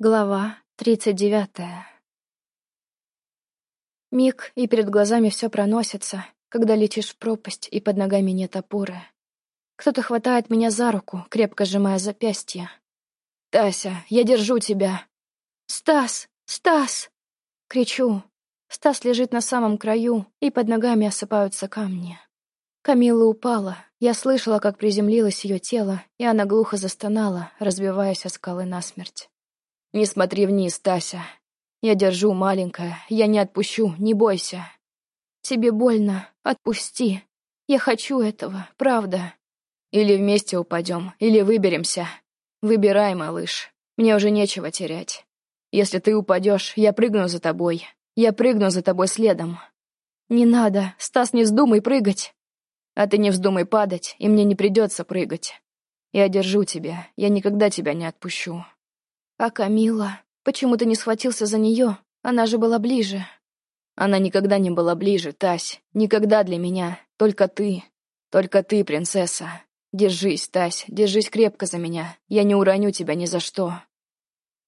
Глава тридцать девятая. Миг, и перед глазами все проносится, когда летишь в пропасть, и под ногами нет опоры. Кто-то хватает меня за руку, крепко сжимая запястье. «Тася, я держу тебя!» «Стас! Стас!» Кричу. Стас лежит на самом краю, и под ногами осыпаются камни. Камила упала. Я слышала, как приземлилось ее тело, и она глухо застонала, разбиваясь о скалы насмерть. Не смотри вниз, Тася. Я держу, маленькая. Я не отпущу, не бойся. Тебе больно. Отпусти. Я хочу этого, правда. Или вместе упадем, или выберемся. Выбирай, малыш. Мне уже нечего терять. Если ты упадешь, я прыгну за тобой. Я прыгну за тобой следом. Не надо, Стас, не вздумай прыгать. А ты не вздумай падать, и мне не придется прыгать. Я держу тебя, я никогда тебя не отпущу. А Камила? Почему ты не схватился за нее? Она же была ближе. Она никогда не была ближе, Тась. Никогда для меня. Только ты. Только ты, принцесса. Держись, Тась, держись крепко за меня. Я не уроню тебя ни за что.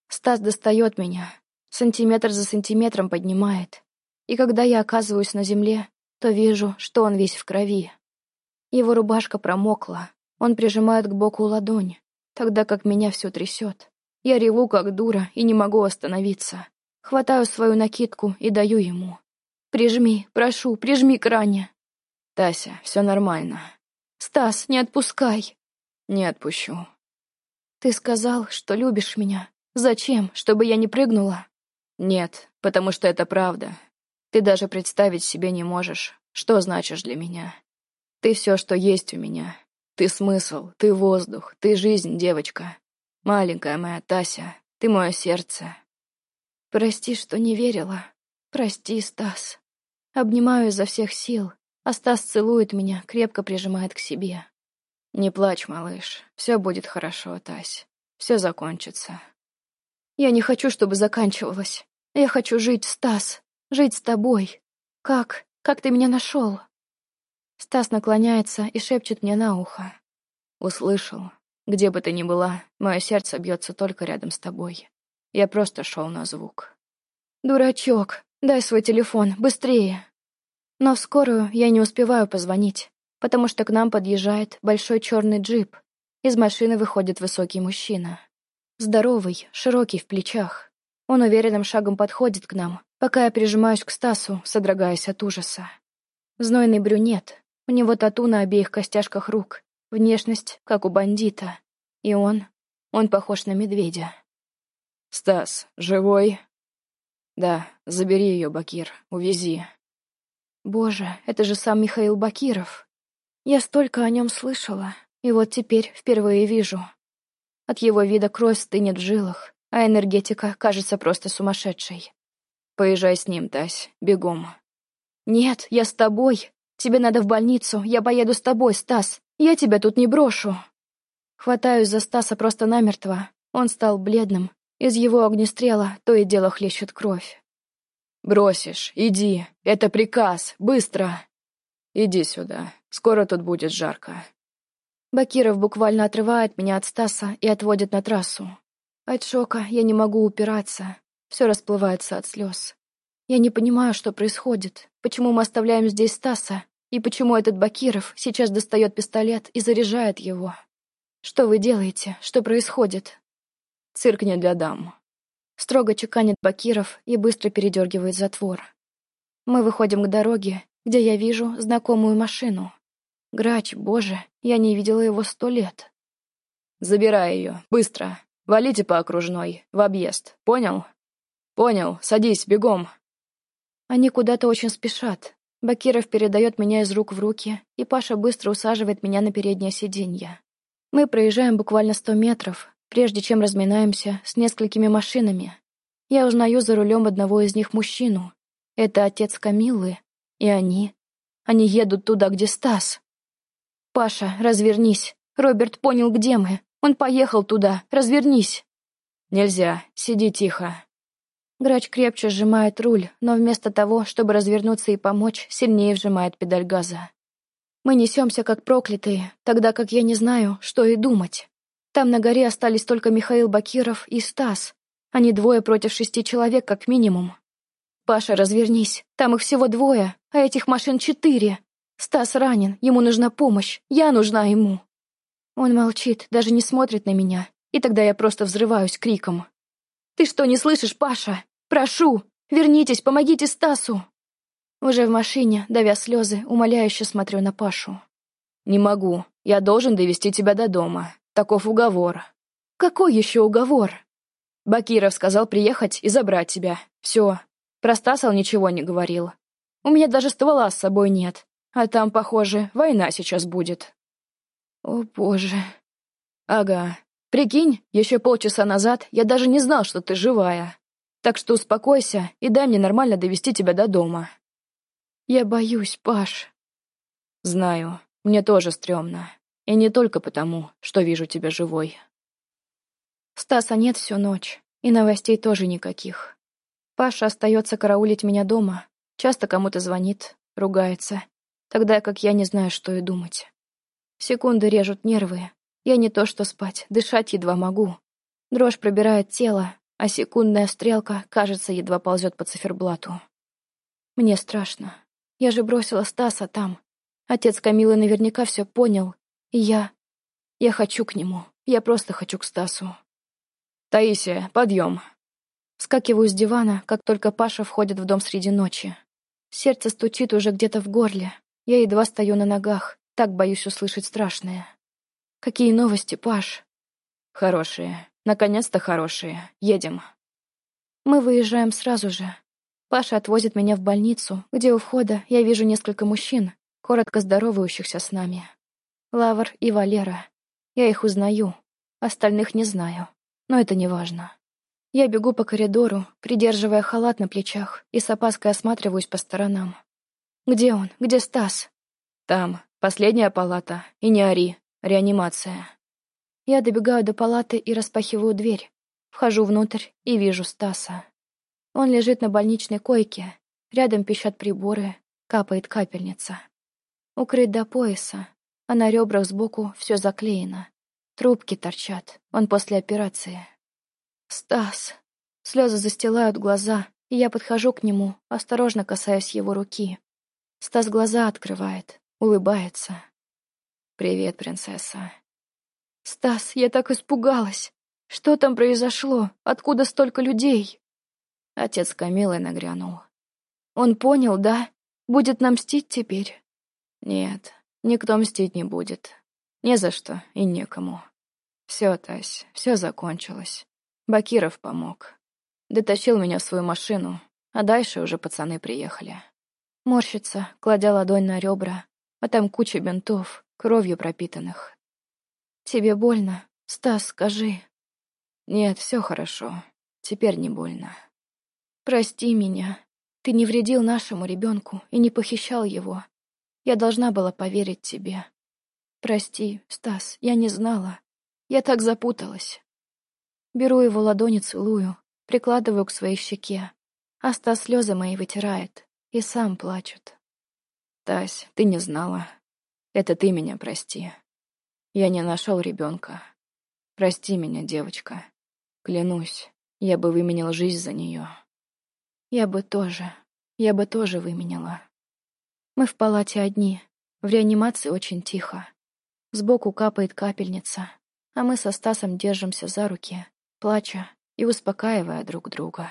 Стас достает меня. Сантиметр за сантиметром поднимает. И когда я оказываюсь на земле, то вижу, что он весь в крови. Его рубашка промокла. Он прижимает к боку ладонь, тогда как меня все трясет. Я реву, как дура, и не могу остановиться. Хватаю свою накидку и даю ему. «Прижми, прошу, прижми к ране». «Тася, все нормально». «Стас, не отпускай». «Не отпущу». «Ты сказал, что любишь меня. Зачем? Чтобы я не прыгнула?» «Нет, потому что это правда. Ты даже представить себе не можешь, что значишь для меня. Ты все, что есть у меня. Ты смысл, ты воздух, ты жизнь, девочка. Маленькая моя Тася, ты мое сердце. Прости, что не верила. Прости, Стас. Обнимаю изо всех сил, а Стас целует меня, крепко прижимает к себе. Не плачь, малыш. Все будет хорошо, Тась. Все закончится. Я не хочу, чтобы заканчивалось. Я хочу жить, Стас. Жить с тобой. Как? Как ты меня нашел? Стас наклоняется и шепчет мне на ухо. Услышал. Где бы ты ни была, мое сердце бьется только рядом с тобой. Я просто шел на звук. Дурачок, дай свой телефон, быстрее. Но в скорую я не успеваю позвонить, потому что к нам подъезжает большой черный джип. Из машины выходит высокий мужчина. Здоровый, широкий в плечах. Он уверенным шагом подходит к нам, пока я прижимаюсь к Стасу, содрогаясь от ужаса. Знойный брюнет. У него тату на обеих костяшках рук, Внешность, как у бандита. И он... он похож на медведя. «Стас, живой?» «Да, забери ее, Бакир, увези». «Боже, это же сам Михаил Бакиров. Я столько о нем слышала, и вот теперь впервые вижу. От его вида кровь стынет в жилах, а энергетика кажется просто сумасшедшей. Поезжай с ним, Тась, бегом». «Нет, я с тобой. Тебе надо в больницу, я поеду с тобой, Стас. Я тебя тут не брошу. Хватаюсь за Стаса просто намертво. Он стал бледным. Из его огнестрела то и дело хлещет кровь. «Бросишь, иди. Это приказ. Быстро!» «Иди сюда. Скоро тут будет жарко». Бакиров буквально отрывает меня от Стаса и отводит на трассу. От шока я не могу упираться. Все расплывается от слез. Я не понимаю, что происходит. Почему мы оставляем здесь Стаса, и почему этот Бакиров сейчас достает пистолет и заряжает его? Что вы делаете? Что происходит? Цирк не для дам. Строго чеканит Бакиров и быстро передергивает затвор. Мы выходим к дороге, где я вижу знакомую машину. Грач, боже, я не видела его сто лет. Забирай ее, быстро. Валите по окружной, в объезд. Понял? Понял, садись, бегом. Они куда-то очень спешат, Бакиров передает меня из рук в руки, и Паша быстро усаживает меня на переднее сиденье. Мы проезжаем буквально сто метров, прежде чем разминаемся с несколькими машинами. Я узнаю за рулем одного из них мужчину. Это отец Камиллы, и они... Они едут туда, где Стас. «Паша, развернись. Роберт понял, где мы. Он поехал туда. Развернись». «Нельзя. Сиди тихо. Грач крепче сжимает руль, но вместо того, чтобы развернуться и помочь, сильнее вжимает педаль газа. Мы несемся как проклятые, тогда как я не знаю, что и думать. Там на горе остались только Михаил Бакиров и Стас. Они двое против шести человек, как минимум. Паша, развернись. Там их всего двое, а этих машин четыре. Стас ранен, ему нужна помощь. Я нужна ему. Он молчит, даже не смотрит на меня. И тогда я просто взрываюсь криком. «Ты что, не слышишь, Паша? Прошу, вернитесь, помогите Стасу!» Уже в машине, давя слезы, умоляюще смотрю на Пашу. «Не могу. Я должен довести тебя до дома. Таков уговор». «Какой еще уговор?» Бакиров сказал приехать и забрать тебя. Все. Про Стаса он ничего не говорил. У меня даже ствола с собой нет. А там, похоже, война сейчас будет. О, боже. Ага. Прикинь, еще полчаса назад я даже не знал, что ты живая. Так что успокойся и дай мне нормально довести тебя до дома. Я боюсь, Паш. Знаю, мне тоже стрёмно. И не только потому, что вижу тебя живой. Стаса нет всю ночь, и новостей тоже никаких. Паша остается караулить меня дома, часто кому-то звонит, ругается, тогда как я не знаю, что и думать. Секунды режут нервы, я не то что спать, дышать едва могу. Дрожь пробирает тело, а секундная стрелка, кажется, едва ползет по циферблату. Мне страшно. Я же бросила Стаса там. Отец Камилы наверняка все понял. И я... Я хочу к нему. Я просто хочу к Стасу. «Таисия, подъем!» Скакиваю с дивана, как только Паша входит в дом среди ночи. Сердце стучит уже где-то в горле. Я едва стою на ногах, так боюсь услышать страшное. «Какие новости, Паш?» «Хорошие. Наконец-то хорошие. Едем». Мы выезжаем сразу же. Паша отвозит меня в больницу, где у входа я вижу несколько мужчин, коротко здоровающихся с нами. Лавр и Валера. Я их узнаю, остальных не знаю, но это не важно. Я бегу по коридору, придерживая халат на плечах, и с опаской осматриваюсь по сторонам. Где он? Где Стас? Там, последняя палата, и не ори, реанимация. Я добегаю до палаты и распахиваю дверь. Вхожу внутрь и вижу Стаса. Он лежит на больничной койке, рядом пищат приборы, капает капельница. Укрыт до пояса, а на ребрах сбоку все заклеено. Трубки торчат, он после операции. «Стас!» Слезы застилают глаза, и я подхожу к нему, осторожно касаясь его руки. Стас глаза открывает, улыбается. «Привет, принцесса». «Стас, я так испугалась! Что там произошло? Откуда столько людей?» Отец Камилы нагрянул. Он понял, да? Будет нам мстить теперь? Нет, никто мстить не будет. Не за что и некому. Все, Тась, все закончилось. Бакиров помог. Дотащил меня в свою машину, а дальше уже пацаны приехали. Морщится, кладя ладонь на ребра, а там куча бинтов, кровью пропитанных. Тебе больно? Стас, скажи. Нет, все хорошо. Теперь не больно. Прости меня. Ты не вредил нашему ребенку и не похищал его. Я должна была поверить тебе. Прости, Стас, я не знала. Я так запуталась. Беру его ладони, целую, прикладываю к своей щеке, а Стас слезы мои вытирает и сам плачет. Тась, ты не знала. Это ты меня прости. Я не нашел ребенка. Прости меня, девочка. Клянусь, я бы выменял жизнь за нее. Я бы тоже, я бы тоже выменяла. Мы в палате одни, в реанимации очень тихо. Сбоку капает капельница, а мы со Стасом держимся за руки, плача и успокаивая друг друга.